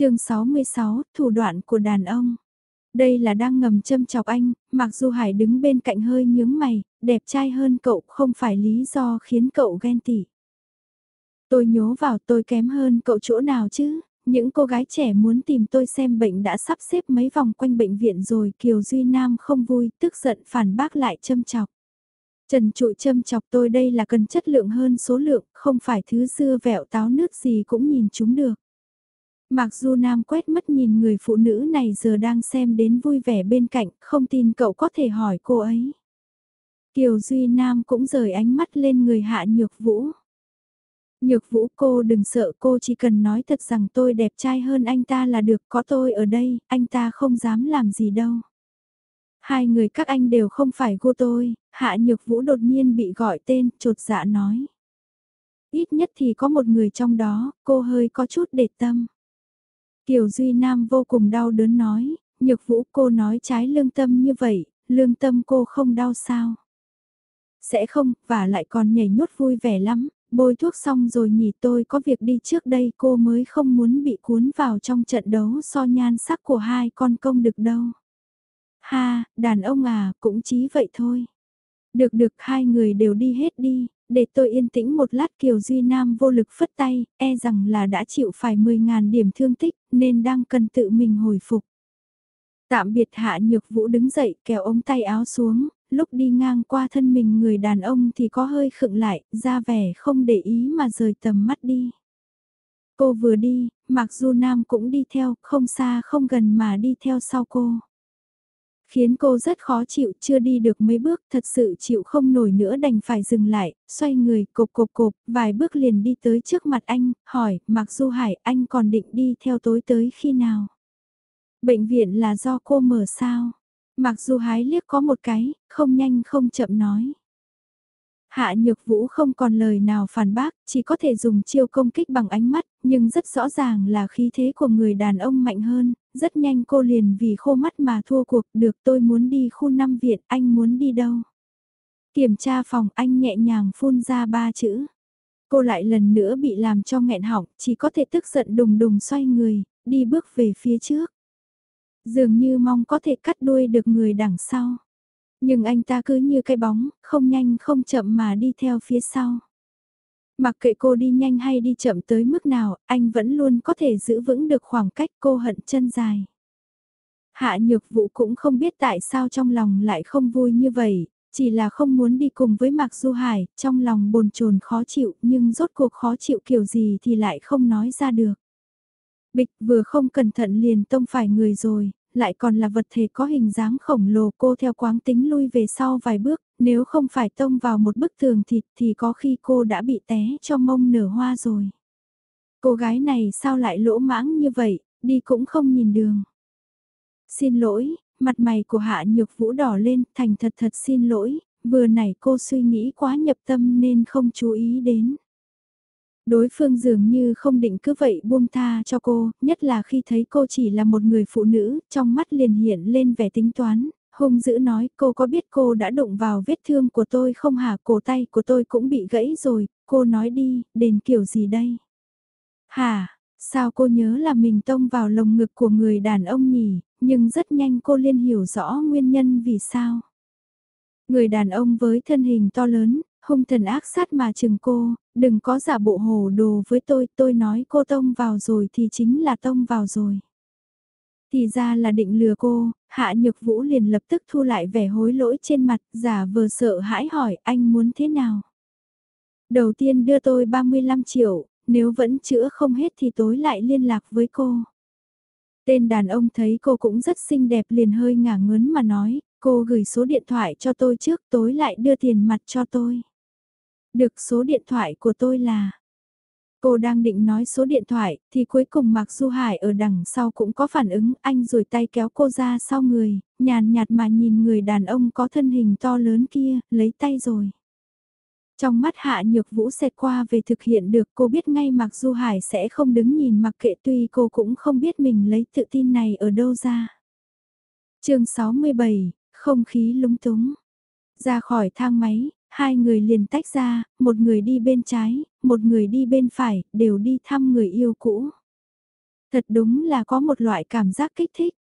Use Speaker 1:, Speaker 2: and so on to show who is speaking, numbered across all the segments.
Speaker 1: chương 66, thủ đoạn của đàn ông. Đây là đang ngầm châm chọc anh, mặc dù Hải đứng bên cạnh hơi nhướng mày, đẹp trai hơn cậu không phải lý do khiến cậu ghen tị. Tôi nhố vào tôi kém hơn cậu chỗ nào chứ, những cô gái trẻ muốn tìm tôi xem bệnh đã sắp xếp mấy vòng quanh bệnh viện rồi Kiều Duy Nam không vui, tức giận phản bác lại châm chọc. Trần trụi châm chọc tôi đây là cần chất lượng hơn số lượng, không phải thứ dưa vẹo táo nước gì cũng nhìn chúng được. Mặc dù Nam quét mất nhìn người phụ nữ này giờ đang xem đến vui vẻ bên cạnh, không tin cậu có thể hỏi cô ấy. Kiều Duy Nam cũng rời ánh mắt lên người hạ nhược vũ. Nhược vũ cô đừng sợ cô chỉ cần nói thật rằng tôi đẹp trai hơn anh ta là được có tôi ở đây, anh ta không dám làm gì đâu. Hai người các anh đều không phải cô tôi, hạ nhược vũ đột nhiên bị gọi tên, trột dạ nói. Ít nhất thì có một người trong đó, cô hơi có chút để tâm. Kiều Duy Nam vô cùng đau đớn nói, nhược vũ cô nói trái lương tâm như vậy, lương tâm cô không đau sao? Sẽ không, và lại còn nhảy nhốt vui vẻ lắm, bôi thuốc xong rồi nhỉ tôi có việc đi trước đây cô mới không muốn bị cuốn vào trong trận đấu so nhan sắc của hai con công được đâu. Ha, đàn ông à, cũng chí vậy thôi. Được được hai người đều đi hết đi, để tôi yên tĩnh một lát Kiều Duy Nam vô lực phất tay, e rằng là đã chịu phải 10.000 điểm thương tích, nên đang cần tự mình hồi phục. Tạm biệt hạ nhược vũ đứng dậy kéo ống tay áo xuống, lúc đi ngang qua thân mình người đàn ông thì có hơi khựng lại, ra vẻ không để ý mà rời tầm mắt đi. Cô vừa đi, mặc dù Nam cũng đi theo, không xa không gần mà đi theo sau cô. Khiến cô rất khó chịu, chưa đi được mấy bước, thật sự chịu không nổi nữa đành phải dừng lại, xoay người, cộp cộp cộp, vài bước liền đi tới trước mặt anh, hỏi, mặc dù Hải, anh còn định đi theo tối tới khi nào? Bệnh viện là do cô mở sao? Mặc dù hái liếc có một cái, không nhanh không chậm nói. Hạ nhược vũ không còn lời nào phản bác, chỉ có thể dùng chiêu công kích bằng ánh mắt, nhưng rất rõ ràng là khí thế của người đàn ông mạnh hơn, rất nhanh cô liền vì khô mắt mà thua cuộc, được tôi muốn đi khu năm viện, anh muốn đi đâu? Kiểm tra phòng anh nhẹ nhàng phun ra ba chữ. Cô lại lần nữa bị làm cho nghẹn họng, chỉ có thể tức giận đùng đùng xoay người, đi bước về phía trước. Dường như mong có thể cắt đuôi được người đằng sau. Nhưng anh ta cứ như cái bóng, không nhanh không chậm mà đi theo phía sau. Mặc kệ cô đi nhanh hay đi chậm tới mức nào, anh vẫn luôn có thể giữ vững được khoảng cách cô hận chân dài. Hạ nhược vụ cũng không biết tại sao trong lòng lại không vui như vậy, chỉ là không muốn đi cùng với Mạc Du Hải, trong lòng bồn chồn khó chịu nhưng rốt cuộc khó chịu kiểu gì thì lại không nói ra được. Bịch vừa không cẩn thận liền tông phải người rồi, lại còn là vật thể có hình dáng khổng lồ cô theo quáng tính lui về sau vài bước, nếu không phải tông vào một bức tường thịt thì có khi cô đã bị té cho mông nở hoa rồi. Cô gái này sao lại lỗ mãng như vậy, đi cũng không nhìn đường. Xin lỗi, mặt mày của Hạ Nhược Vũ đỏ lên, thành thật thật xin lỗi, vừa nãy cô suy nghĩ quá nhập tâm nên không chú ý đến. Đối phương dường như không định cứ vậy buông tha cho cô, nhất là khi thấy cô chỉ là một người phụ nữ, trong mắt liền hiện lên vẻ tính toán, hung dữ nói cô có biết cô đã đụng vào vết thương của tôi không hả cổ tay của tôi cũng bị gãy rồi, cô nói đi, đền kiểu gì đây? Hả, sao cô nhớ là mình tông vào lồng ngực của người đàn ông nhỉ, nhưng rất nhanh cô liên hiểu rõ nguyên nhân vì sao. Người đàn ông với thân hình to lớn, hung thần ác sát mà chừng cô, đừng có giả bộ hồ đồ với tôi, tôi nói cô tông vào rồi thì chính là tông vào rồi. Thì ra là định lừa cô, hạ nhược vũ liền lập tức thu lại vẻ hối lỗi trên mặt, giả vờ sợ hãi hỏi anh muốn thế nào. Đầu tiên đưa tôi 35 triệu, nếu vẫn chữa không hết thì tối lại liên lạc với cô. Tên đàn ông thấy cô cũng rất xinh đẹp liền hơi ngả ngớn mà nói, cô gửi số điện thoại cho tôi trước tối lại đưa tiền mặt cho tôi. Được số điện thoại của tôi là... Cô đang định nói số điện thoại, thì cuối cùng Mạc Du Hải ở đằng sau cũng có phản ứng, anh rồi tay kéo cô ra sau người, nhàn nhạt mà nhìn người đàn ông có thân hình to lớn kia, lấy tay rồi. Trong mắt Hạ Nhược Vũ xẹt qua về thực hiện được cô biết ngay Mạc Du Hải sẽ không đứng nhìn mặc kệ tuy cô cũng không biết mình lấy tự tin này ở đâu ra. chương 67, không khí lúng túng. Ra khỏi thang máy, Hai người liền tách ra, một người đi bên trái, một người đi bên phải, đều đi thăm người yêu cũ. Thật đúng là có một loại cảm giác kích thích.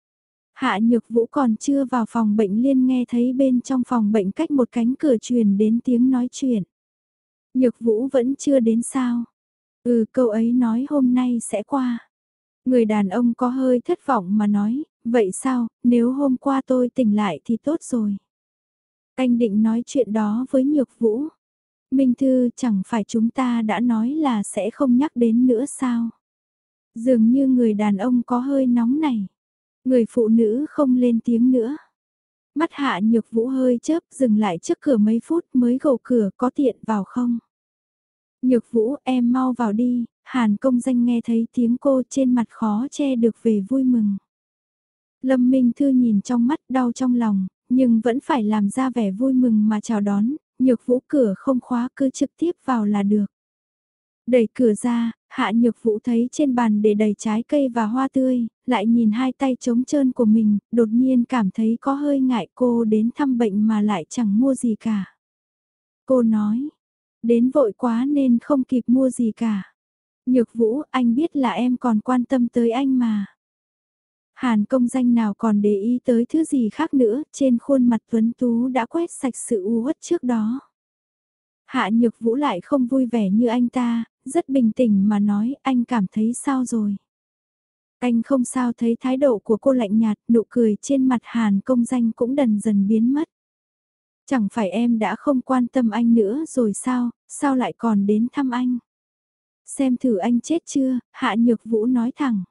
Speaker 1: Hạ Nhược Vũ còn chưa vào phòng bệnh liên nghe thấy bên trong phòng bệnh cách một cánh cửa truyền đến tiếng nói chuyện. Nhược Vũ vẫn chưa đến sao? Ừ câu ấy nói hôm nay sẽ qua. Người đàn ông có hơi thất vọng mà nói, vậy sao, nếu hôm qua tôi tỉnh lại thì tốt rồi. Anh định nói chuyện đó với Nhược Vũ. Minh Thư chẳng phải chúng ta đã nói là sẽ không nhắc đến nữa sao? Dường như người đàn ông có hơi nóng này. Người phụ nữ không lên tiếng nữa. Mắt hạ nhược vũ hơi chớp dừng lại trước cửa mấy phút mới gầu cửa có tiện vào không? Nhược vũ em mau vào đi, hàn công danh nghe thấy tiếng cô trên mặt khó che được về vui mừng. Lâm Minh Thư nhìn trong mắt đau trong lòng, nhưng vẫn phải làm ra vẻ vui mừng mà chào đón, nhược vũ cửa không khóa cứ trực tiếp vào là được. Đẩy cửa ra, hạ nhược vũ thấy trên bàn để đầy trái cây và hoa tươi, lại nhìn hai tay trống trơn của mình, đột nhiên cảm thấy có hơi ngại cô đến thăm bệnh mà lại chẳng mua gì cả. Cô nói, đến vội quá nên không kịp mua gì cả. Nhược vũ, anh biết là em còn quan tâm tới anh mà. Hàn công danh nào còn để ý tới thứ gì khác nữa, trên khuôn mặt tuấn tú đã quét sạch sự u uất trước đó. Hạ nhược vũ lại không vui vẻ như anh ta, rất bình tĩnh mà nói anh cảm thấy sao rồi. Anh không sao thấy thái độ của cô lạnh nhạt, nụ cười trên mặt Hàn công danh cũng dần dần biến mất. Chẳng phải em đã không quan tâm anh nữa rồi sao, sao lại còn đến thăm anh? Xem thử anh chết chưa, Hạ Nhược Vũ nói thẳng.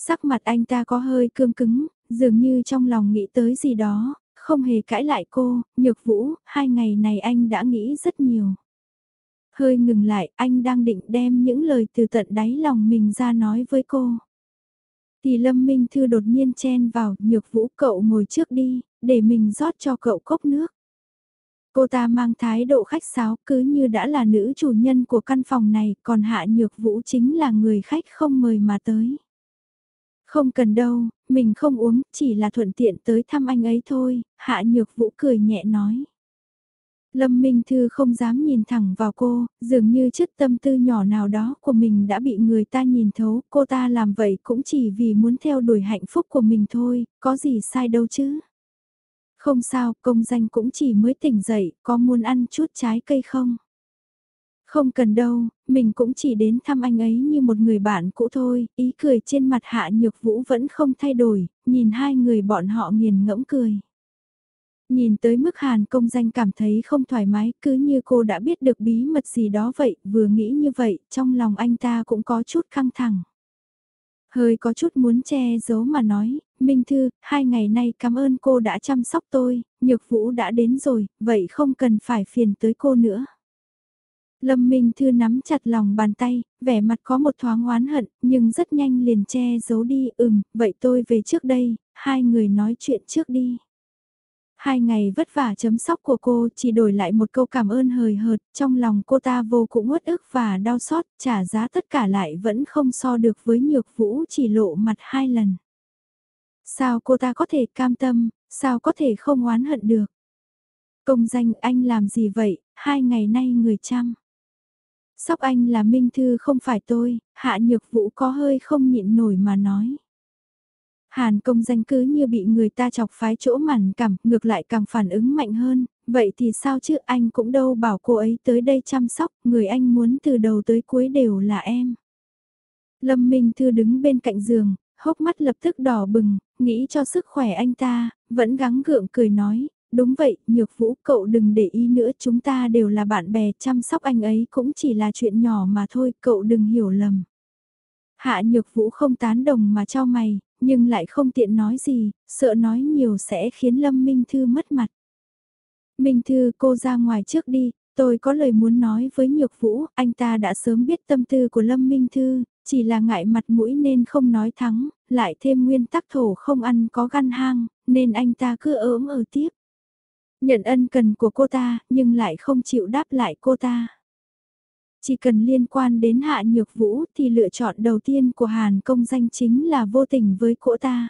Speaker 1: Sắc mặt anh ta có hơi cương cứng, dường như trong lòng nghĩ tới gì đó, không hề cãi lại cô, Nhược Vũ, hai ngày này anh đã nghĩ rất nhiều. Hơi ngừng lại, anh đang định đem những lời từ tận đáy lòng mình ra nói với cô. Thì Lâm Minh Thư đột nhiên chen vào, nhược vũ cậu ngồi trước đi, để mình rót cho cậu cốc nước. Cô ta mang thái độ khách sáo cứ như đã là nữ chủ nhân của căn phòng này, còn Hạ Nhược Vũ chính là người khách không mời mà tới. Không cần đâu, mình không uống, chỉ là thuận tiện tới thăm anh ấy thôi, Hạ Nhược Vũ cười nhẹ nói. Lâm Minh Thư không dám nhìn thẳng vào cô, dường như chất tâm tư nhỏ nào đó của mình đã bị người ta nhìn thấu, cô ta làm vậy cũng chỉ vì muốn theo đuổi hạnh phúc của mình thôi, có gì sai đâu chứ. Không sao, công danh cũng chỉ mới tỉnh dậy, có muốn ăn chút trái cây không? Không cần đâu, mình cũng chỉ đến thăm anh ấy như một người bạn cũ thôi, ý cười trên mặt hạ nhược vũ vẫn không thay đổi, nhìn hai người bọn họ nghiền ngẫm cười. Nhìn tới mức Hàn công danh cảm thấy không thoải mái cứ như cô đã biết được bí mật gì đó vậy, vừa nghĩ như vậy, trong lòng anh ta cũng có chút căng thẳng. Hơi có chút muốn che giấu mà nói, Minh Thư, hai ngày nay cảm ơn cô đã chăm sóc tôi, Nhược Vũ đã đến rồi, vậy không cần phải phiền tới cô nữa. Lâm Minh Thư nắm chặt lòng bàn tay, vẻ mặt có một thoáng oán hận, nhưng rất nhanh liền che giấu đi, ừm, vậy tôi về trước đây, hai người nói chuyện trước đi. Hai ngày vất vả chấm sóc của cô chỉ đổi lại một câu cảm ơn hời hợt, trong lòng cô ta vô cùng uất ức và đau xót, trả giá tất cả lại vẫn không so được với nhược vũ chỉ lộ mặt hai lần. Sao cô ta có thể cam tâm, sao có thể không oán hận được? Công danh anh làm gì vậy, hai ngày nay người chăm. Sóc anh là Minh Thư không phải tôi, hạ nhược vũ có hơi không nhịn nổi mà nói. Hàn công danh cứ như bị người ta chọc phái chỗ màn cảm, ngược lại càng phản ứng mạnh hơn, vậy thì sao chứ anh cũng đâu bảo cô ấy tới đây chăm sóc, người anh muốn từ đầu tới cuối đều là em. Lâm Minh Thư đứng bên cạnh giường, hốc mắt lập tức đỏ bừng, nghĩ cho sức khỏe anh ta, vẫn gắng gượng cười nói, đúng vậy, nhược vũ cậu đừng để ý nữa chúng ta đều là bạn bè chăm sóc anh ấy cũng chỉ là chuyện nhỏ mà thôi, cậu đừng hiểu lầm. Hạ nhược vũ không tán đồng mà cho mày, nhưng lại không tiện nói gì, sợ nói nhiều sẽ khiến Lâm Minh Thư mất mặt. Minh Thư cô ra ngoài trước đi, tôi có lời muốn nói với Nhược Vũ, anh ta đã sớm biết tâm tư của Lâm Minh Thư, chỉ là ngại mặt mũi nên không nói thắng, lại thêm nguyên tắc thổ không ăn có gan hang, nên anh ta cứ ớm ở ừ tiếp. Nhận ân cần của cô ta, nhưng lại không chịu đáp lại cô ta. Chỉ cần liên quan đến hạ nhược vũ thì lựa chọn đầu tiên của Hàn công danh chính là vô tình với cỗ ta.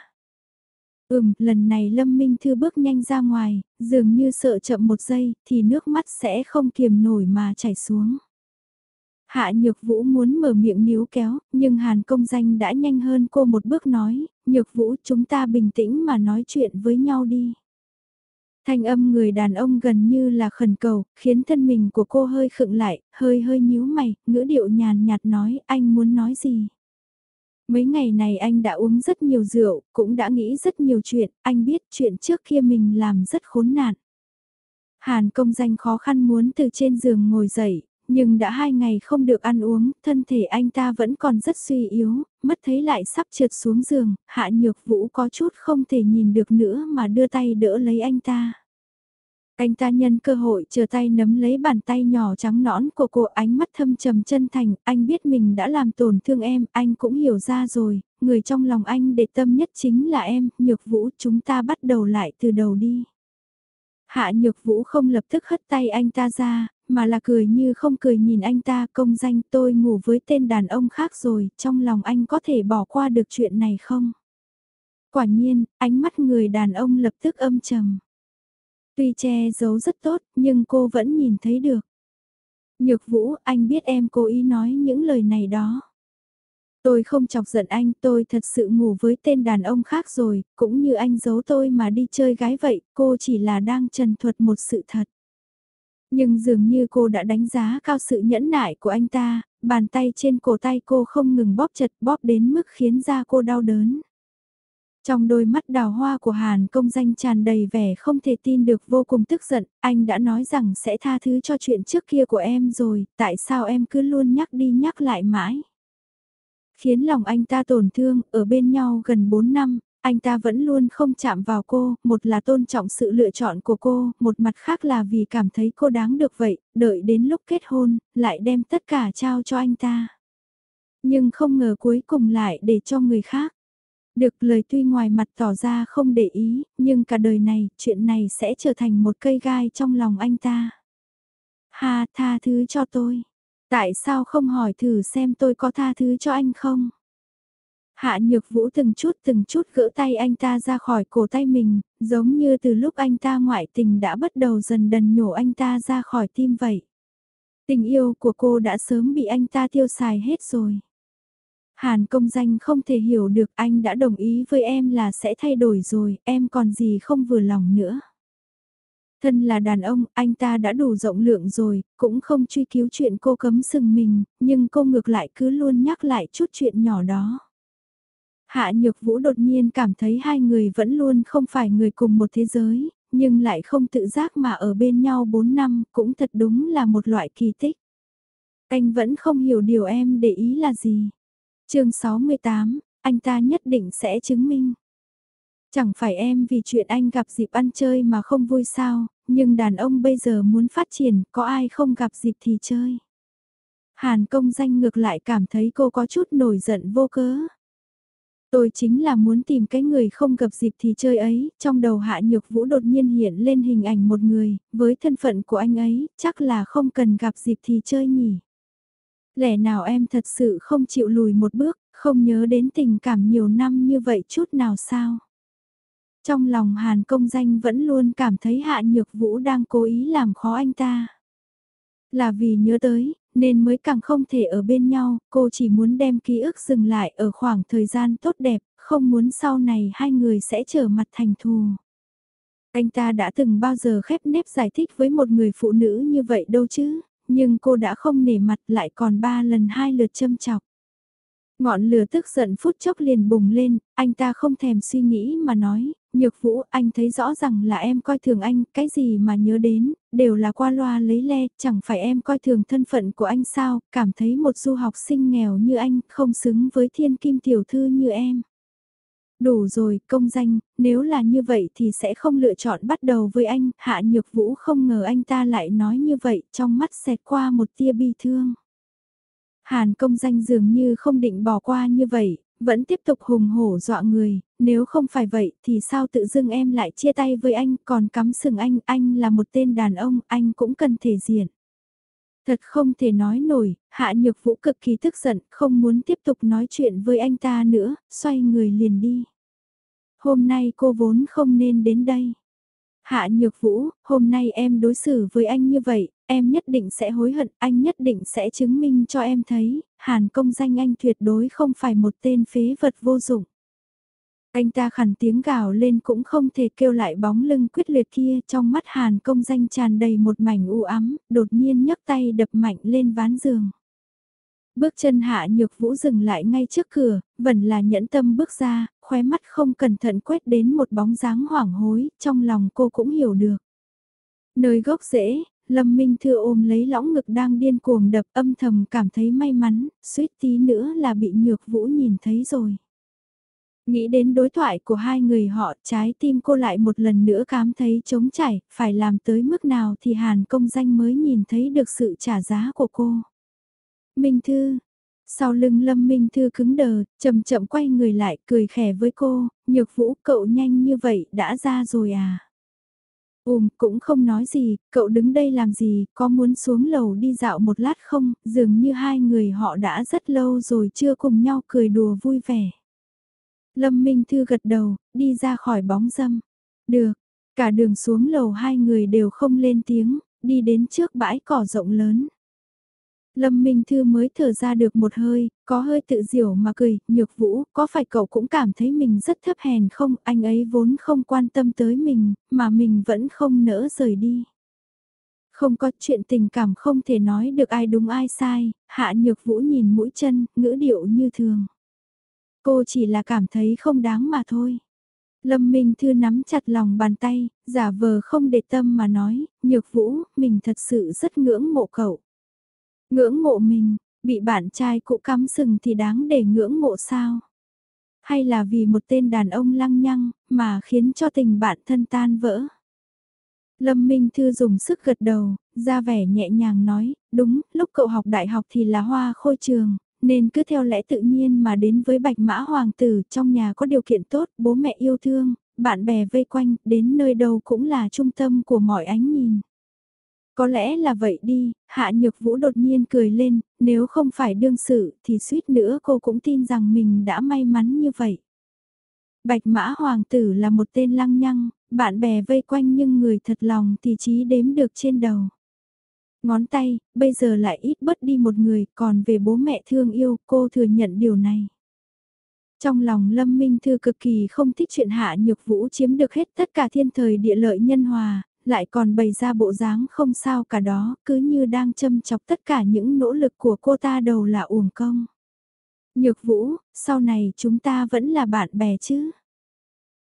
Speaker 1: Ừm, lần này Lâm Minh Thư bước nhanh ra ngoài, dường như sợ chậm một giây thì nước mắt sẽ không kiềm nổi mà chảy xuống. Hạ Nhược Vũ muốn mở miệng níu kéo, nhưng Hàn Công Danh đã nhanh hơn cô một bước nói, Nhược Vũ chúng ta bình tĩnh mà nói chuyện với nhau đi. Thanh âm người đàn ông gần như là khẩn cầu, khiến thân mình của cô hơi khựng lại, hơi hơi nhíu mày, ngữ điệu nhàn nhạt nói anh muốn nói gì. Mấy ngày này anh đã uống rất nhiều rượu, cũng đã nghĩ rất nhiều chuyện, anh biết chuyện trước kia mình làm rất khốn nạn. Hàn công danh khó khăn muốn từ trên giường ngồi dậy, nhưng đã hai ngày không được ăn uống, thân thể anh ta vẫn còn rất suy yếu, mất thấy lại sắp trượt xuống giường, hạ nhược vũ có chút không thể nhìn được nữa mà đưa tay đỡ lấy anh ta. Anh ta nhân cơ hội chờ tay nắm lấy bàn tay nhỏ trắng nõn của cô ánh mắt thâm trầm chân thành, anh biết mình đã làm tổn thương em, anh cũng hiểu ra rồi, người trong lòng anh để tâm nhất chính là em, nhược vũ chúng ta bắt đầu lại từ đầu đi. Hạ nhược vũ không lập tức hất tay anh ta ra, mà là cười như không cười nhìn anh ta công danh tôi ngủ với tên đàn ông khác rồi, trong lòng anh có thể bỏ qua được chuyện này không? Quả nhiên, ánh mắt người đàn ông lập tức âm trầm. Tuy che giấu rất tốt, nhưng cô vẫn nhìn thấy được. Nhược vũ, anh biết em cố ý nói những lời này đó. Tôi không chọc giận anh, tôi thật sự ngủ với tên đàn ông khác rồi, cũng như anh giấu tôi mà đi chơi gái vậy, cô chỉ là đang trần thuật một sự thật. Nhưng dường như cô đã đánh giá cao sự nhẫn nại của anh ta, bàn tay trên cổ tay cô không ngừng bóp chặt bóp đến mức khiến da cô đau đớn. Trong đôi mắt đào hoa của Hàn công danh tràn đầy vẻ không thể tin được vô cùng tức giận, anh đã nói rằng sẽ tha thứ cho chuyện trước kia của em rồi, tại sao em cứ luôn nhắc đi nhắc lại mãi. Khiến lòng anh ta tổn thương, ở bên nhau gần 4 năm, anh ta vẫn luôn không chạm vào cô, một là tôn trọng sự lựa chọn của cô, một mặt khác là vì cảm thấy cô đáng được vậy, đợi đến lúc kết hôn, lại đem tất cả trao cho anh ta. Nhưng không ngờ cuối cùng lại để cho người khác. Được lời tuy ngoài mặt tỏ ra không để ý, nhưng cả đời này, chuyện này sẽ trở thành một cây gai trong lòng anh ta. Ha, tha thứ cho tôi. Tại sao không hỏi thử xem tôi có tha thứ cho anh không? Hạ nhược vũ từng chút từng chút gỡ tay anh ta ra khỏi cổ tay mình, giống như từ lúc anh ta ngoại tình đã bắt đầu dần đần nhổ anh ta ra khỏi tim vậy. Tình yêu của cô đã sớm bị anh ta tiêu xài hết rồi. Hàn công danh không thể hiểu được anh đã đồng ý với em là sẽ thay đổi rồi, em còn gì không vừa lòng nữa. Thân là đàn ông, anh ta đã đủ rộng lượng rồi, cũng không truy cứu chuyện cô cấm sừng mình, nhưng cô ngược lại cứ luôn nhắc lại chút chuyện nhỏ đó. Hạ Nhược Vũ đột nhiên cảm thấy hai người vẫn luôn không phải người cùng một thế giới, nhưng lại không tự giác mà ở bên nhau 4 năm, cũng thật đúng là một loại kỳ tích. Anh vẫn không hiểu điều em để ý là gì chương 68, anh ta nhất định sẽ chứng minh. Chẳng phải em vì chuyện anh gặp dịp ăn chơi mà không vui sao, nhưng đàn ông bây giờ muốn phát triển, có ai không gặp dịp thì chơi. Hàn công danh ngược lại cảm thấy cô có chút nổi giận vô cớ. Tôi chính là muốn tìm cái người không gặp dịp thì chơi ấy, trong đầu hạ nhược vũ đột nhiên hiện lên hình ảnh một người, với thân phận của anh ấy, chắc là không cần gặp dịp thì chơi nhỉ. Lẽ nào em thật sự không chịu lùi một bước, không nhớ đến tình cảm nhiều năm như vậy chút nào sao? Trong lòng Hàn công danh vẫn luôn cảm thấy Hạ Nhược Vũ đang cố ý làm khó anh ta. Là vì nhớ tới, nên mới càng không thể ở bên nhau, cô chỉ muốn đem ký ức dừng lại ở khoảng thời gian tốt đẹp, không muốn sau này hai người sẽ trở mặt thành thù. Anh ta đã từng bao giờ khép nếp giải thích với một người phụ nữ như vậy đâu chứ? nhưng cô đã không nể mặt lại còn ba lần hai lượt châm chọc. Ngọn lửa tức giận phút chốc liền bùng lên, anh ta không thèm suy nghĩ mà nói, nhược vũ anh thấy rõ rằng là em coi thường anh, cái gì mà nhớ đến, đều là qua loa lấy le, chẳng phải em coi thường thân phận của anh sao, cảm thấy một du học sinh nghèo như anh không xứng với thiên kim tiểu thư như em. Đủ rồi, công danh, nếu là như vậy thì sẽ không lựa chọn bắt đầu với anh, Hạ Nhược Vũ không ngờ anh ta lại nói như vậy, trong mắt xẹt qua một tia bi thương. Hàn công danh dường như không định bỏ qua như vậy, vẫn tiếp tục hùng hổ dọa người, nếu không phải vậy thì sao tự dưng em lại chia tay với anh, còn cắm sừng anh, anh là một tên đàn ông, anh cũng cần thể diện. Thật không thể nói nổi, Hạ Nhược Vũ cực kỳ tức giận, không muốn tiếp tục nói chuyện với anh ta nữa, xoay người liền đi. Hôm nay cô vốn không nên đến đây. Hạ Nhược Vũ, hôm nay em đối xử với anh như vậy, em nhất định sẽ hối hận, anh nhất định sẽ chứng minh cho em thấy, Hàn công danh anh tuyệt đối không phải một tên phế vật vô dụng. Anh ta khẳng tiếng gào lên cũng không thể kêu lại bóng lưng quyết liệt kia trong mắt Hàn công danh tràn đầy một mảnh u ám, đột nhiên nhấc tay đập mạnh lên ván giường. Bước chân hạ nhược vũ dừng lại ngay trước cửa, vẫn là nhẫn tâm bước ra, khóe mắt không cẩn thận quét đến một bóng dáng hoảng hối, trong lòng cô cũng hiểu được. Nơi gốc rễ, Lâm Minh Thư ôm lấy lõng ngực đang điên cuồng đập âm thầm cảm thấy may mắn, suýt tí nữa là bị nhược vũ nhìn thấy rồi. Nghĩ đến đối thoại của hai người họ, trái tim cô lại một lần nữa cảm thấy trống chảy, phải làm tới mức nào thì Hàn công danh mới nhìn thấy được sự trả giá của cô. Minh Thư, sau lưng Lâm Minh Thư cứng đờ, chậm chậm quay người lại cười khẻ với cô, nhược vũ cậu nhanh như vậy đã ra rồi à. Ùm, cũng không nói gì, cậu đứng đây làm gì, có muốn xuống lầu đi dạo một lát không, dường như hai người họ đã rất lâu rồi chưa cùng nhau cười đùa vui vẻ. Lâm Minh Thư gật đầu, đi ra khỏi bóng dâm. Được, cả đường xuống lầu hai người đều không lên tiếng, đi đến trước bãi cỏ rộng lớn. Lâm Minh Thư mới thở ra được một hơi, có hơi tự diểu mà cười, nhược vũ, có phải cậu cũng cảm thấy mình rất thấp hèn không, anh ấy vốn không quan tâm tới mình, mà mình vẫn không nỡ rời đi. Không có chuyện tình cảm không thể nói được ai đúng ai sai, hạ nhược vũ nhìn mũi chân, ngữ điệu như thường. Cô chỉ là cảm thấy không đáng mà thôi. Lâm Minh Thư nắm chặt lòng bàn tay, giả vờ không để tâm mà nói, nhược vũ, mình thật sự rất ngưỡng mộ cậu. Ngưỡng mộ mình, bị bạn trai cũ cắm sừng thì đáng để ngưỡng mộ sao? Hay là vì một tên đàn ông lăng nhăng mà khiến cho tình bạn thân tan vỡ? Lâm Minh Thư dùng sức gật đầu, ra vẻ nhẹ nhàng nói, đúng, lúc cậu học đại học thì là hoa khôi trường, nên cứ theo lẽ tự nhiên mà đến với bạch mã hoàng tử trong nhà có điều kiện tốt, bố mẹ yêu thương, bạn bè vây quanh, đến nơi đâu cũng là trung tâm của mọi ánh nhìn. Có lẽ là vậy đi, Hạ Nhược Vũ đột nhiên cười lên, nếu không phải đương sự thì suýt nữa cô cũng tin rằng mình đã may mắn như vậy. Bạch Mã Hoàng tử là một tên lăng nhăng, bạn bè vây quanh nhưng người thật lòng thì chí đếm được trên đầu. Ngón tay, bây giờ lại ít bớt đi một người, còn về bố mẹ thương yêu, cô thừa nhận điều này. Trong lòng Lâm Minh Thư cực kỳ không thích chuyện Hạ Nhược Vũ chiếm được hết tất cả thiên thời địa lợi nhân hòa, lại còn bày ra bộ dáng không sao cả đó, cứ như đang châm chọc tất cả những nỗ lực của cô ta đầu là uổng công. Nhược Vũ, sau này chúng ta vẫn là bạn bè chứ?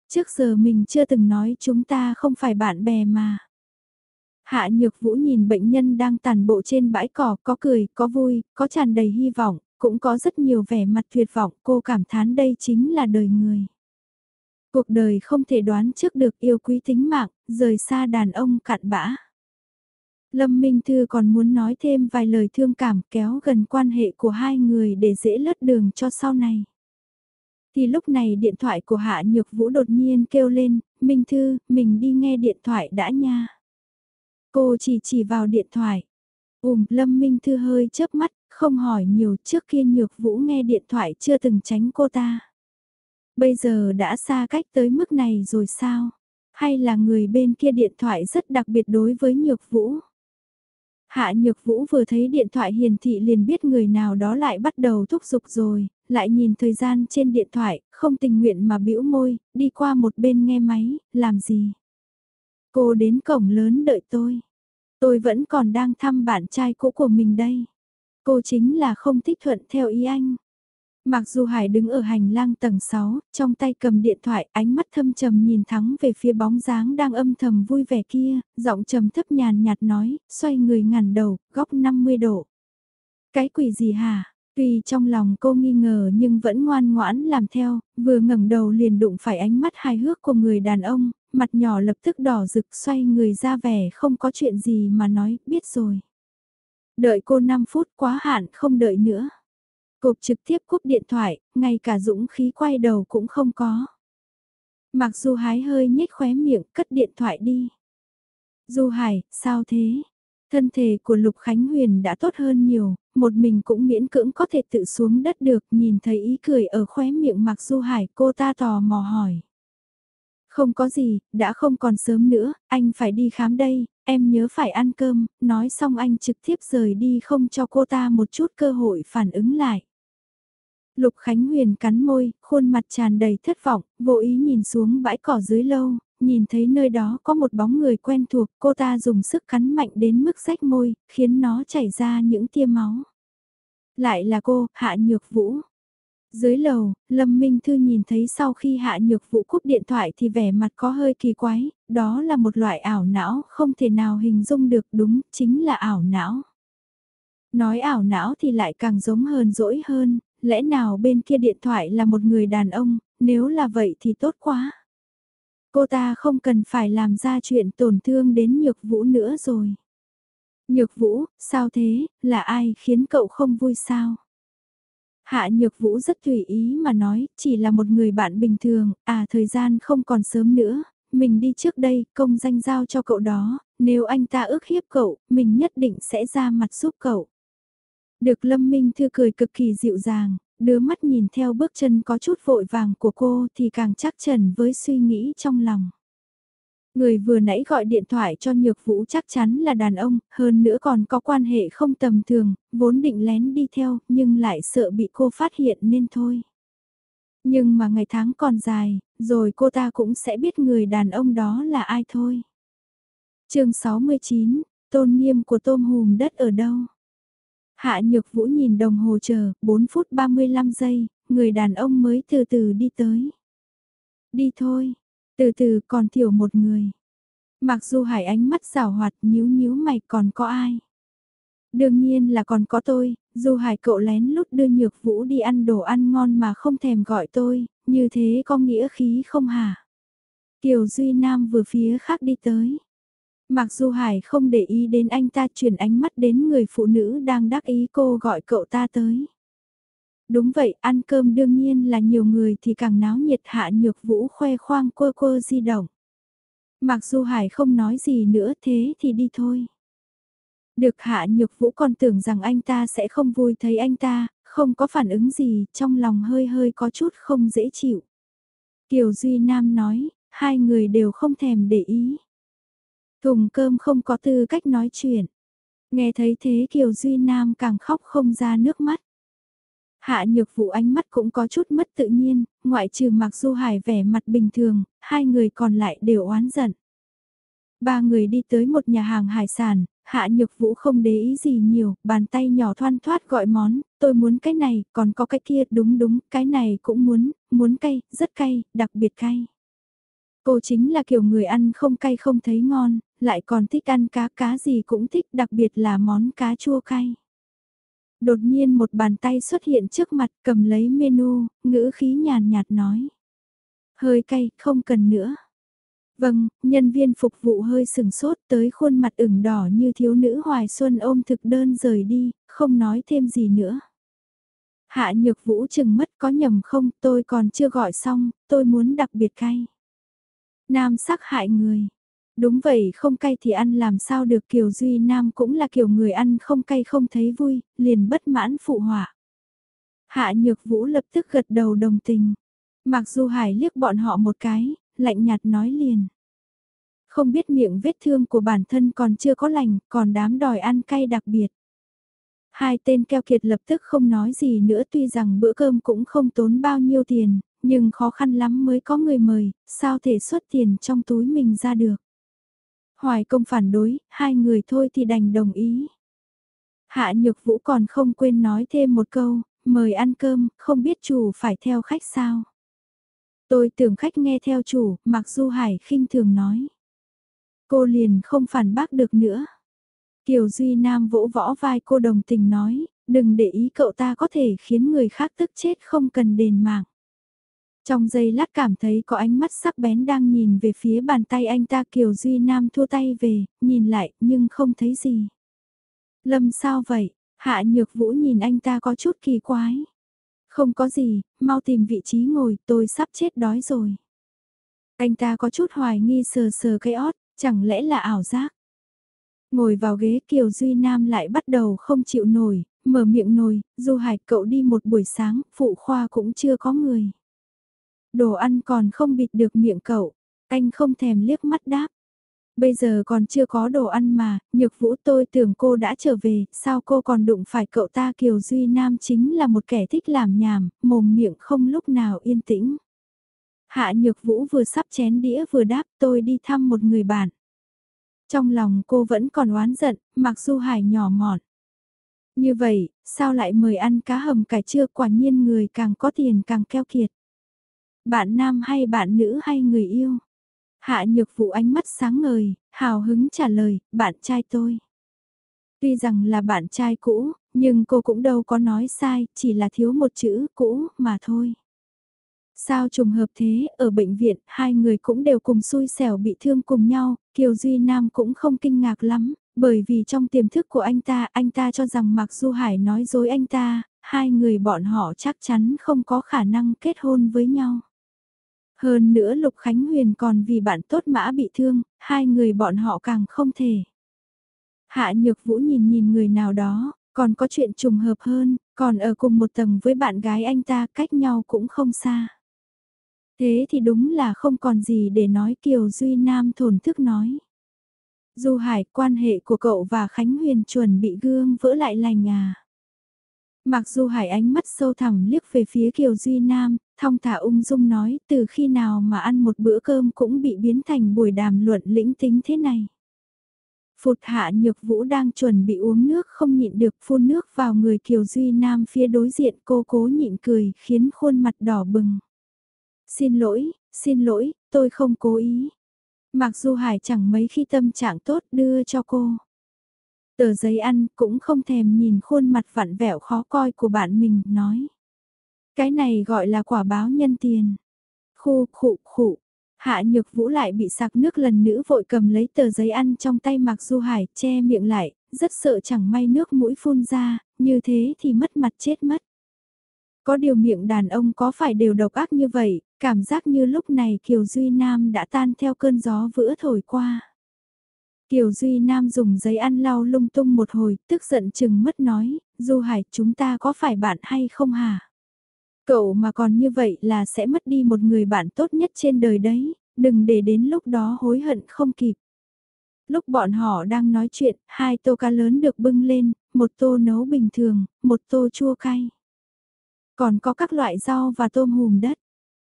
Speaker 1: Trước giờ mình chưa từng nói chúng ta không phải bạn bè mà. Hạ Nhược Vũ nhìn bệnh nhân đang tàn bộ trên bãi cỏ, có cười, có vui, có tràn đầy hy vọng, cũng có rất nhiều vẻ mặt tuyệt vọng, cô cảm thán đây chính là đời người. Cuộc đời không thể đoán trước được yêu quý tính mạng, rời xa đàn ông cặn bã. Lâm Minh Thư còn muốn nói thêm vài lời thương cảm kéo gần quan hệ của hai người để dễ lất đường cho sau này. Thì lúc này điện thoại của Hạ Nhược Vũ đột nhiên kêu lên, Minh Thư, mình đi nghe điện thoại đã nha. Cô chỉ chỉ vào điện thoại. Ùm, Lâm Minh Thư hơi chớp mắt, không hỏi nhiều trước kia Nhược Vũ nghe điện thoại chưa từng tránh cô ta. Bây giờ đã xa cách tới mức này rồi sao? Hay là người bên kia điện thoại rất đặc biệt đối với Nhược Vũ? Hạ Nhược Vũ vừa thấy điện thoại hiển thị liền biết người nào đó lại bắt đầu thúc giục rồi, lại nhìn thời gian trên điện thoại, không tình nguyện mà bĩu môi, đi qua một bên nghe máy, làm gì? Cô đến cổng lớn đợi tôi. Tôi vẫn còn đang thăm bạn trai cũ của mình đây. Cô chính là không thích thuận theo ý anh. Mặc dù Hải đứng ở hành lang tầng 6, trong tay cầm điện thoại, ánh mắt thâm trầm nhìn thắng về phía bóng dáng đang âm thầm vui vẻ kia, giọng trầm thấp nhàn nhạt nói, xoay người ngàn đầu, góc 50 độ. Cái quỷ gì hả? Tuy trong lòng cô nghi ngờ nhưng vẫn ngoan ngoãn làm theo, vừa ngẩng đầu liền đụng phải ánh mắt hài hước của người đàn ông, mặt nhỏ lập tức đỏ rực xoay người ra vẻ không có chuyện gì mà nói, biết rồi. Đợi cô 5 phút quá hạn không đợi nữa. Cục trực tiếp cúp điện thoại, ngay cả dũng khí quay đầu cũng không có. Mặc dù hái hơi nhếch khóe miệng cất điện thoại đi. Du Hải, sao thế? Thân thể của Lục Khánh Huyền đã tốt hơn nhiều, một mình cũng miễn cưỡng có thể tự xuống đất được, nhìn thấy ý cười ở khóe miệng Mặc Du Hải cô ta tò mò hỏi. Không có gì, đã không còn sớm nữa, anh phải đi khám đây, em nhớ phải ăn cơm, nói xong anh trực tiếp rời đi không cho cô ta một chút cơ hội phản ứng lại. Lục Khánh Huyền cắn môi, khuôn mặt tràn đầy thất vọng, vô ý nhìn xuống bãi cỏ dưới lâu, nhìn thấy nơi đó có một bóng người quen thuộc, cô ta dùng sức cắn mạnh đến mức rách môi, khiến nó chảy ra những tia máu. Lại là cô, Hạ Nhược Vũ. Dưới lầu, Lâm Minh Thư nhìn thấy sau khi Hạ Nhược Vũ cúp điện thoại thì vẻ mặt có hơi kỳ quái, đó là một loại ảo não không thể nào hình dung được đúng, chính là ảo não. Nói ảo não thì lại càng giống hơn dỗi hơn, lẽ nào bên kia điện thoại là một người đàn ông, nếu là vậy thì tốt quá. Cô ta không cần phải làm ra chuyện tổn thương đến Nhược Vũ nữa rồi. Nhược Vũ, sao thế, là ai khiến cậu không vui sao? Hạ Nhược Vũ rất tùy ý mà nói, chỉ là một người bạn bình thường, à thời gian không còn sớm nữa, mình đi trước đây, công danh giao cho cậu đó, nếu anh ta ước hiếp cậu, mình nhất định sẽ ra mặt giúp cậu. Được Lâm Minh Thư cười cực kỳ dịu dàng, đứa mắt nhìn theo bước chân có chút vội vàng của cô thì càng chắc chắn với suy nghĩ trong lòng. Người vừa nãy gọi điện thoại cho Nhược Vũ chắc chắn là đàn ông, hơn nữa còn có quan hệ không tầm thường, vốn định lén đi theo nhưng lại sợ bị cô phát hiện nên thôi. Nhưng mà ngày tháng còn dài, rồi cô ta cũng sẽ biết người đàn ông đó là ai thôi. chương 69, tôn nghiêm của tôm hùm đất ở đâu? Hạ Nhược Vũ nhìn đồng hồ chờ, 4 phút 35 giây, người đàn ông mới từ từ đi tới. Đi thôi, từ từ còn thiểu một người. Mặc dù hải ánh mắt rào hoạt nhíu nhíu mày còn có ai? Đương nhiên là còn có tôi, dù hải cậu lén lút đưa nhược vũ đi ăn đồ ăn ngon mà không thèm gọi tôi, như thế có nghĩa khí không hả? Kiều Duy Nam vừa phía khác đi tới. Mặc dù Hải không để ý đến anh ta chuyển ánh mắt đến người phụ nữ đang đắc ý cô gọi cậu ta tới. Đúng vậy, ăn cơm đương nhiên là nhiều người thì càng náo nhiệt hạ nhược vũ khoe khoang quơ quơ di động. Mặc dù Hải không nói gì nữa thế thì đi thôi. Được hạ nhược vũ còn tưởng rằng anh ta sẽ không vui thấy anh ta, không có phản ứng gì, trong lòng hơi hơi có chút không dễ chịu. Kiều Duy Nam nói, hai người đều không thèm để ý. Thùng cơm không có tư cách nói chuyện. Nghe thấy thế Kiều Duy Nam càng khóc không ra nước mắt. Hạ nhược vụ ánh mắt cũng có chút mất tự nhiên, ngoại trừ mặc Du Hải vẻ mặt bình thường, hai người còn lại đều oán giận. Ba người đi tới một nhà hàng hải sản, hạ nhược vũ không để ý gì nhiều, bàn tay nhỏ thoan thoát gọi món, tôi muốn cái này, còn có cái kia, đúng đúng, cái này cũng muốn, muốn cay, rất cay, đặc biệt cay. Cô chính là kiểu người ăn không cay không thấy ngon, lại còn thích ăn cá, cá gì cũng thích, đặc biệt là món cá chua cay. Đột nhiên một bàn tay xuất hiện trước mặt cầm lấy menu, ngữ khí nhàn nhạt nói. Hơi cay, không cần nữa. Vâng, nhân viên phục vụ hơi sừng sốt tới khuôn mặt ửng đỏ như thiếu nữ hoài xuân ôm thực đơn rời đi, không nói thêm gì nữa. Hạ nhược vũ chừng mất có nhầm không, tôi còn chưa gọi xong, tôi muốn đặc biệt cay. Nam sắc hại người. Đúng vậy không cay thì ăn làm sao được Kiều Duy Nam cũng là kiểu người ăn không cay không thấy vui, liền bất mãn phụ họa. Hạ Nhược Vũ lập tức gật đầu đồng tình. Mặc dù Hải liếc bọn họ một cái, lạnh nhạt nói liền. Không biết miệng vết thương của bản thân còn chưa có lành, còn đám đòi ăn cay đặc biệt. Hai tên keo kiệt lập tức không nói gì nữa tuy rằng bữa cơm cũng không tốn bao nhiêu tiền, nhưng khó khăn lắm mới có người mời, sao thể xuất tiền trong túi mình ra được. Hoài công phản đối, hai người thôi thì đành đồng ý. Hạ Nhược Vũ còn không quên nói thêm một câu, mời ăn cơm, không biết chủ phải theo khách sao. Tôi tưởng khách nghe theo chủ, mặc dù Hải khinh thường nói. Cô liền không phản bác được nữa. Kiều Duy Nam vỗ võ vai cô đồng tình nói, đừng để ý cậu ta có thể khiến người khác tức chết không cần đền mạng. Trong giây lát cảm thấy có ánh mắt sắc bén đang nhìn về phía bàn tay anh ta Kiều Duy Nam thua tay về, nhìn lại nhưng không thấy gì. Lâm sao vậy? Hạ Nhược Vũ nhìn anh ta có chút kỳ quái. Không có gì, mau tìm vị trí ngồi, tôi sắp chết đói rồi. Anh ta có chút hoài nghi sờ sờ cái ót, chẳng lẽ là ảo giác. Ngồi vào ghế Kiều Duy Nam lại bắt đầu không chịu nổi, mở miệng nồi, Du Hải cậu đi một buổi sáng, phụ khoa cũng chưa có người. Đồ ăn còn không bịt được miệng cậu, anh không thèm liếc mắt đáp. Bây giờ còn chưa có đồ ăn mà, nhược vũ tôi tưởng cô đã trở về, sao cô còn đụng phải cậu ta Kiều Duy Nam chính là một kẻ thích làm nhảm, mồm miệng không lúc nào yên tĩnh. Hạ nhược vũ vừa sắp chén đĩa vừa đáp tôi đi thăm một người bạn. Trong lòng cô vẫn còn oán giận, mặc dù hải nhỏ mọn. Như vậy, sao lại mời ăn cá hầm cải chưa quả nhiên người càng có tiền càng keo kiệt. Bạn nam hay bạn nữ hay người yêu? Hạ nhược vụ ánh mắt sáng ngời, hào hứng trả lời, bạn trai tôi. Tuy rằng là bạn trai cũ, nhưng cô cũng đâu có nói sai, chỉ là thiếu một chữ cũ mà thôi. Sao trùng hợp thế, ở bệnh viện, hai người cũng đều cùng xui xẻo bị thương cùng nhau, Kiều Duy Nam cũng không kinh ngạc lắm, bởi vì trong tiềm thức của anh ta, anh ta cho rằng mặc Du Hải nói dối anh ta, hai người bọn họ chắc chắn không có khả năng kết hôn với nhau. Hơn nữa Lục Khánh Huyền còn vì bạn tốt mã bị thương, hai người bọn họ càng không thể. Hạ Nhược Vũ nhìn nhìn người nào đó, còn có chuyện trùng hợp hơn, còn ở cùng một tầng với bạn gái anh ta cách nhau cũng không xa. Thế thì đúng là không còn gì để nói Kiều Duy Nam thổn thức nói. Du Hải, quan hệ của cậu và Khánh Huyền chuẩn bị gương vỡ lại lành à. Mặc dù Hải ánh mắt sâu thẳm liếc về phía Kiều Duy Nam, thong thả ung dung nói từ khi nào mà ăn một bữa cơm cũng bị biến thành buổi đàm luận lĩnh tính thế này. Phụt hạ nhược vũ đang chuẩn bị uống nước không nhịn được phun nước vào người Kiều Duy Nam phía đối diện cô cố nhịn cười khiến khuôn mặt đỏ bừng. Xin lỗi, xin lỗi, tôi không cố ý. Mặc dù Hải chẳng mấy khi tâm trạng tốt đưa cho cô. Tờ giấy ăn cũng không thèm nhìn khuôn mặt vặn vẹo khó coi của bạn mình, nói. Cái này gọi là quả báo nhân tiền. Khu, khụ, khụ. Hạ nhược vũ lại bị sặc nước lần nữa vội cầm lấy tờ giấy ăn trong tay Mạc Du Hải, che miệng lại, rất sợ chẳng may nước mũi phun ra, như thế thì mất mặt chết mất. Có điều miệng đàn ông có phải đều độc ác như vậy, cảm giác như lúc này Kiều Duy Nam đã tan theo cơn gió vữa thổi qua. Kiều Duy Nam dùng giấy ăn lau lung tung một hồi, tức giận chừng mất nói, Du Hải chúng ta có phải bạn hay không hả? Cậu mà còn như vậy là sẽ mất đi một người bạn tốt nhất trên đời đấy, đừng để đến lúc đó hối hận không kịp. Lúc bọn họ đang nói chuyện, hai tô cá lớn được bưng lên, một tô nấu bình thường, một tô chua cay. Còn có các loại rau và tôm hùm đất.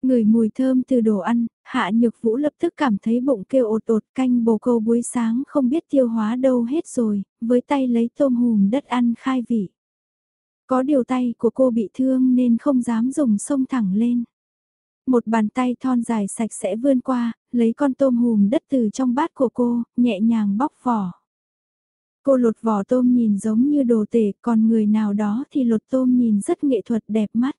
Speaker 1: Người mùi thơm từ đồ ăn, hạ nhược vũ lập tức cảm thấy bụng kêu ột ột canh bồ câu buổi sáng không biết tiêu hóa đâu hết rồi, với tay lấy tôm hùm đất ăn khai vị. Có điều tay của cô bị thương nên không dám dùng sông thẳng lên. Một bàn tay thon dài sạch sẽ vươn qua, lấy con tôm hùm đất từ trong bát của cô, nhẹ nhàng bóc vỏ. Cô lột vỏ tôm nhìn giống như đồ tể, còn người nào đó thì lột tôm nhìn rất nghệ thuật đẹp mắt.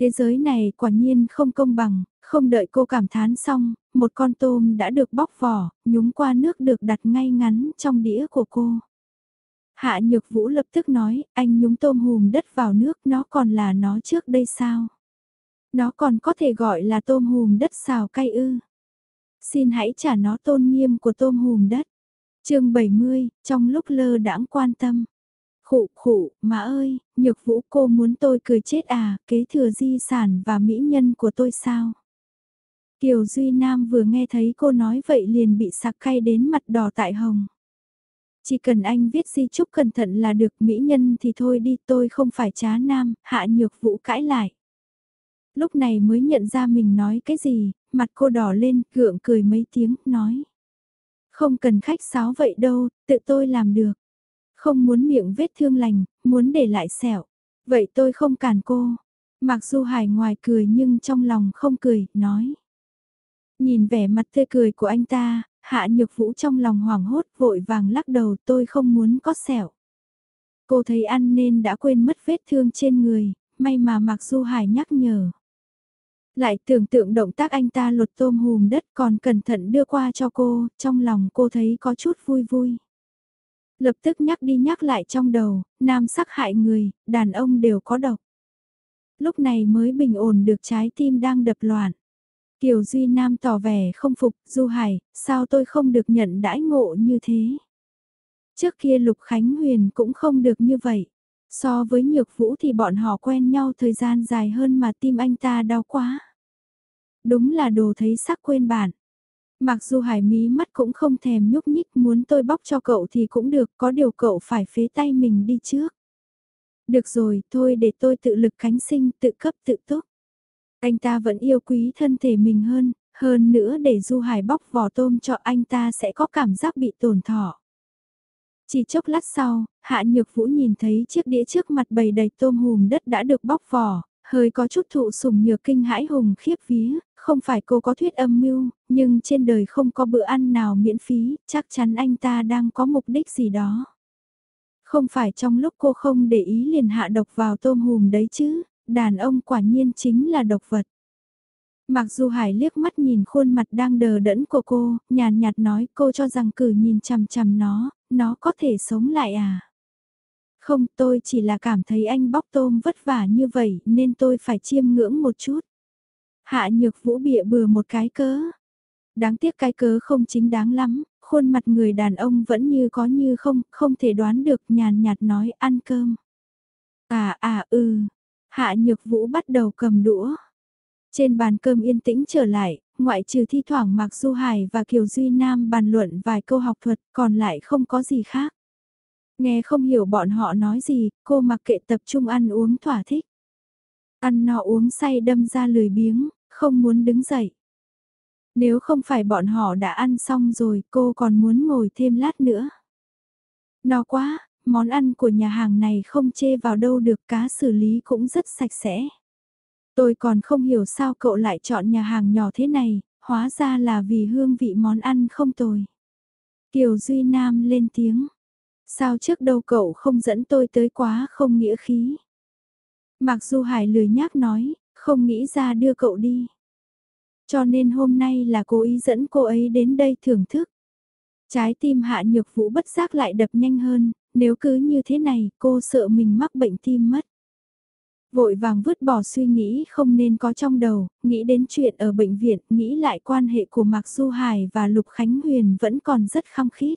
Speaker 1: Thế giới này quả nhiên không công bằng, không đợi cô cảm thán xong, một con tôm đã được bóc vỏ, nhúng qua nước được đặt ngay ngắn trong đĩa của cô. Hạ Nhược Vũ lập tức nói, anh nhúng tôm hùm đất vào nước nó còn là nó trước đây sao? Nó còn có thể gọi là tôm hùm đất xào cay ư. Xin hãy trả nó tôn nghiêm của tôm hùm đất. chương 70, trong lúc lơ đãng quan tâm. Khụ khụ, má ơi, nhược vũ cô muốn tôi cười chết à, kế thừa di sản và mỹ nhân của tôi sao? Kiều Duy Nam vừa nghe thấy cô nói vậy liền bị sặc cay đến mặt đỏ tại hồng. Chỉ cần anh viết di chúc cẩn thận là được mỹ nhân thì thôi đi tôi không phải trá nam, hạ nhược vũ cãi lại. Lúc này mới nhận ra mình nói cái gì, mặt cô đỏ lên, gượng cười mấy tiếng, nói. Không cần khách sáo vậy đâu, tự tôi làm được. Không muốn miệng vết thương lành, muốn để lại sẹo. Vậy tôi không cản cô. Mặc dù Hải ngoài cười nhưng trong lòng không cười, nói. Nhìn vẻ mặt tươi cười của anh ta, hạ nhược vũ trong lòng hoảng hốt vội vàng lắc đầu tôi không muốn có sẹo. Cô thấy ăn nên đã quên mất vết thương trên người, may mà Mạc Du Hải nhắc nhở. Lại tưởng tượng động tác anh ta lột tôm hùm đất còn cẩn thận đưa qua cho cô, trong lòng cô thấy có chút vui vui. Lập tức nhắc đi nhắc lại trong đầu, nam sắc hại người, đàn ông đều có độc. Lúc này mới bình ổn được trái tim đang đập loạn. Kiều Duy Nam tỏ vẻ không phục, Du Hải, sao tôi không được nhận đãi ngộ như thế? Trước kia Lục Khánh Huyền cũng không được như vậy. So với Nhược Vũ thì bọn họ quen nhau thời gian dài hơn mà tim anh ta đau quá. Đúng là đồ thấy sắc quên bản. Mặc dù hải mí mắt cũng không thèm nhúc nhích muốn tôi bóc cho cậu thì cũng được, có điều cậu phải phế tay mình đi trước. Được rồi, thôi để tôi tự lực cánh sinh, tự cấp tự túc. Anh ta vẫn yêu quý thân thể mình hơn, hơn nữa để Du Hải bóc vỏ tôm cho anh ta sẽ có cảm giác bị tổn thọ. Chỉ chốc lát sau, Hạ Nhược Vũ nhìn thấy chiếc đĩa trước mặt bầy đầy tôm hùm đất đã được bóc vỏ, hơi có chút thụ sủng nhược kinh hãi hùng khiếp vía, không phải cô có thuyết âm mưu, nhưng trên đời không có bữa ăn nào miễn phí, chắc chắn anh ta đang có mục đích gì đó. Không phải trong lúc cô không để ý liền hạ độc vào tôm hùm đấy chứ, đàn ông quả nhiên chính là độc vật. Mặc dù Hải liếc mắt nhìn khuôn mặt đang đờ đẫn của cô, nhàn nhạt nói cô cho rằng cử nhìn chằm chằm nó, nó có thể sống lại à? Không, tôi chỉ là cảm thấy anh bóc tôm vất vả như vậy nên tôi phải chiêm ngưỡng một chút. Hạ nhược vũ bịa bừa một cái cớ. Đáng tiếc cái cớ không chính đáng lắm, khuôn mặt người đàn ông vẫn như có như không, không thể đoán được nhàn nhạt nói ăn cơm. À à ừ, hạ nhược vũ bắt đầu cầm đũa. Trên bàn cơm yên tĩnh trở lại, ngoại trừ thi thoảng Mạc Du Hải và Kiều Duy Nam bàn luận vài câu học thuật còn lại không có gì khác. Nghe không hiểu bọn họ nói gì, cô mặc kệ tập trung ăn uống thỏa thích. Ăn no uống say đâm ra lười biếng, không muốn đứng dậy. Nếu không phải bọn họ đã ăn xong rồi cô còn muốn ngồi thêm lát nữa. No quá, món ăn của nhà hàng này không chê vào đâu được cá xử lý cũng rất sạch sẽ. Tôi còn không hiểu sao cậu lại chọn nhà hàng nhỏ thế này, hóa ra là vì hương vị món ăn không tồi. Kiều Duy Nam lên tiếng. Sao trước đâu cậu không dẫn tôi tới quá không nghĩa khí. Mặc dù Hải lười nhác nói, không nghĩ ra đưa cậu đi. Cho nên hôm nay là cố ý dẫn cô ấy đến đây thưởng thức. Trái tim hạ nhược vũ bất giác lại đập nhanh hơn, nếu cứ như thế này cô sợ mình mắc bệnh tim mất. Vội vàng vứt bỏ suy nghĩ không nên có trong đầu, nghĩ đến chuyện ở bệnh viện, nghĩ lại quan hệ của Mạc Du Hải và Lục Khánh Huyền vẫn còn rất khăng khít.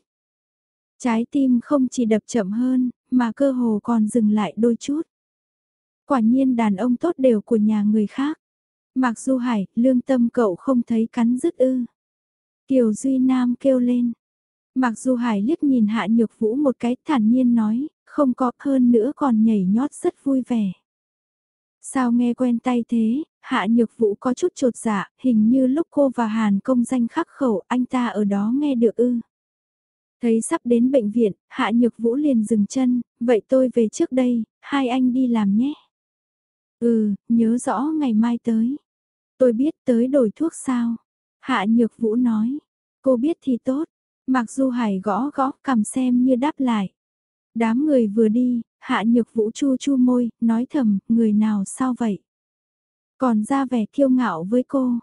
Speaker 1: Trái tim không chỉ đập chậm hơn, mà cơ hồ còn dừng lại đôi chút. Quả nhiên đàn ông tốt đều của nhà người khác. Mặc Du Hải, lương tâm cậu không thấy cắn rứt ư. Kiều Duy Nam kêu lên. Mặc Du Hải liếc nhìn Hạ Nhược Vũ một cái thản nhiên nói, không có hơn nữa còn nhảy nhót rất vui vẻ. Sao nghe quen tay thế, Hạ Nhược Vũ có chút trột dạ, hình như lúc cô và Hàn công danh khắc khẩu anh ta ở đó nghe được ư. Thấy sắp đến bệnh viện, Hạ Nhược Vũ liền dừng chân, vậy tôi về trước đây, hai anh đi làm nhé. Ừ, nhớ rõ ngày mai tới. Tôi biết tới đổi thuốc sao. Hạ Nhược Vũ nói, cô biết thì tốt. Mặc dù Hải gõ gõ cầm xem như đáp lại. Đám người vừa đi, Hạ Nhược Vũ chu chu môi, nói thầm, người nào sao vậy? Còn ra vẻ kiêu ngạo với cô.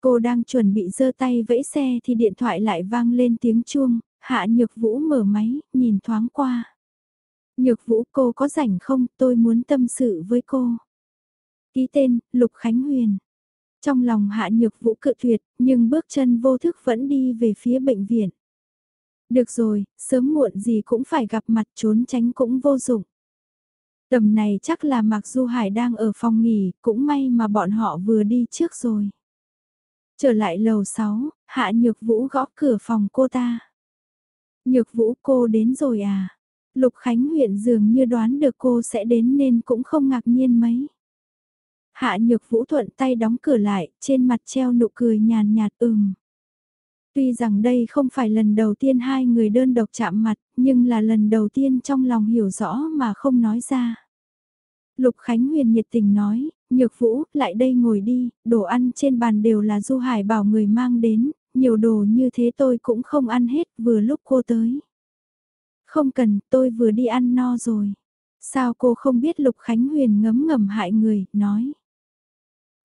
Speaker 1: Cô đang chuẩn bị giơ tay vẫy xe thì điện thoại lại vang lên tiếng chuông, Hạ Nhược Vũ mở máy, nhìn thoáng qua. Nhược Vũ cô có rảnh không, tôi muốn tâm sự với cô. Ký tên, Lục Khánh Huyền. Trong lòng Hạ Nhược Vũ cự tuyệt, nhưng bước chân vô thức vẫn đi về phía bệnh viện. Được rồi, sớm muộn gì cũng phải gặp mặt trốn tránh cũng vô dụng. Tầm này chắc là Mạc Du Hải đang ở phòng nghỉ, cũng may mà bọn họ vừa đi trước rồi. Trở lại lầu 6, Hạ Nhược Vũ gõ cửa phòng cô ta. Nhược Vũ cô đến rồi à? Lục Khánh huyện dường như đoán được cô sẽ đến nên cũng không ngạc nhiên mấy. Hạ Nhược Vũ thuận tay đóng cửa lại, trên mặt treo nụ cười nhàn nhạt ừm. Tuy rằng đây không phải lần đầu tiên hai người đơn độc chạm mặt, nhưng là lần đầu tiên trong lòng hiểu rõ mà không nói ra. Lục Khánh Huyền nhiệt tình nói, Nhược Vũ, lại đây ngồi đi, đồ ăn trên bàn đều là Du Hải bảo người mang đến, nhiều đồ như thế tôi cũng không ăn hết vừa lúc cô tới. Không cần, tôi vừa đi ăn no rồi. Sao cô không biết Lục Khánh Huyền ngấm ngầm hại người, nói.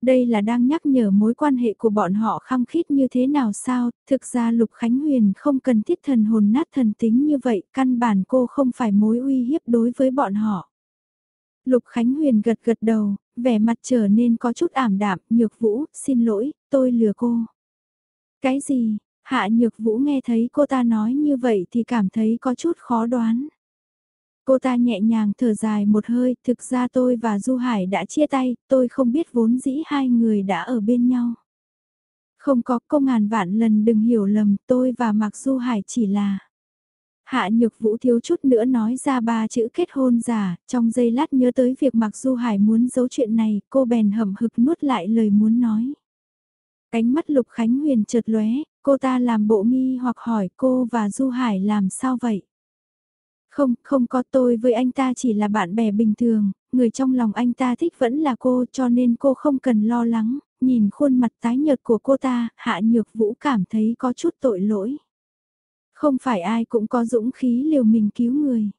Speaker 1: Đây là đang nhắc nhở mối quan hệ của bọn họ khăng khít như thế nào sao, thực ra Lục Khánh Huyền không cần thiết thần hồn nát thần tính như vậy, căn bản cô không phải mối uy hiếp đối với bọn họ. Lục Khánh Huyền gật gật đầu, vẻ mặt trở nên có chút ảm đạm, nhược vũ, xin lỗi, tôi lừa cô. Cái gì? Hạ nhược vũ nghe thấy cô ta nói như vậy thì cảm thấy có chút khó đoán. Cô ta nhẹ nhàng thở dài một hơi, thực ra tôi và Du Hải đã chia tay, tôi không biết vốn dĩ hai người đã ở bên nhau. Không có cô ngàn vạn lần đừng hiểu lầm tôi và Mạc Du Hải chỉ là... Hạ Nhược Vũ thiếu chút nữa nói ra ba chữ kết hôn giả, trong giây lát nhớ tới việc Mạc Du Hải muốn giấu chuyện này, cô bèn hậm hực nuốt lại lời muốn nói. Cánh mắt Lục Khánh Huyền chợt lóe, cô ta làm bộ nghi hoặc hỏi cô và Du Hải làm sao vậy? Không, không có tôi với anh ta chỉ là bạn bè bình thường, người trong lòng anh ta thích vẫn là cô cho nên cô không cần lo lắng, nhìn khuôn mặt tái nhợt của cô ta, Hạ Nhược Vũ cảm thấy có chút tội lỗi. Không phải ai cũng có dũng khí liều mình cứu người.